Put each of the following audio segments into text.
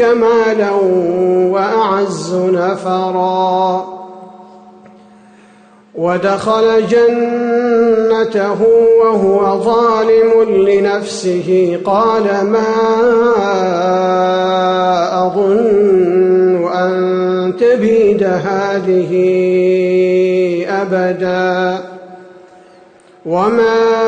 مالا وأعز نفرا. ودخل جنته وهو ظالم لنفسه. قال ما أظن أن تبيد هذه أبدا. وما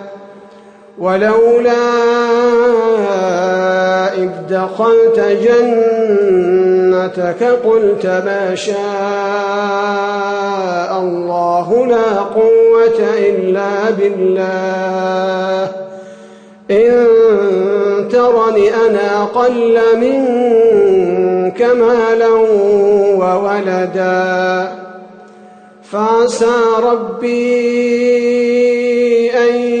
ولولا إذ دخلت جنتك قلت ما شاء الله لا قوة إلا بالله. إن ترني أنا أقل منك مالا وولدا. فعسى ربي أن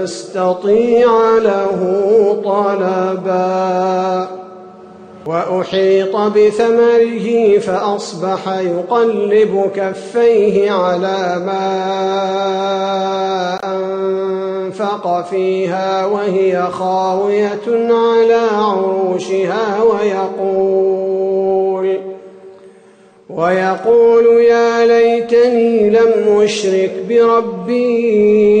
فلن تستطيع له طلبا. وأحيط بثمره فأصبح يقلب كفيه على ما أنفق فيها وهي خاوية على عروشها ويقول ويقول يا ليتني لم أشرك بربي.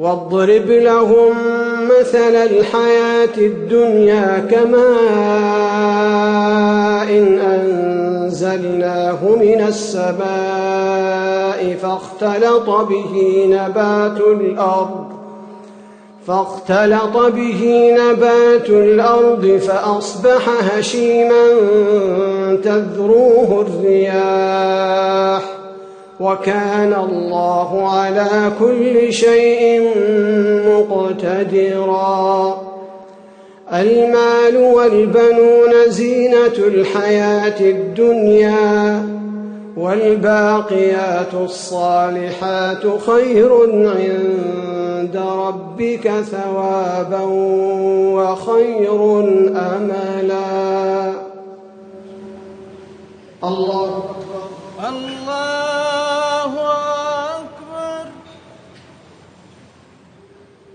واضرب لهم مثل الحياة الدنيا كماء أنزلناه من السماء فاختلط به نبات الأرض فاختلط به نبات الأرض فأصبح هشيما تذروه الرياح وكان الله على كل شيء مقتدرا. المال والبنون زينة الحياة الدنيا والباقيات الصالحات خير عند ربك ثوابا وخير أملا. الله الله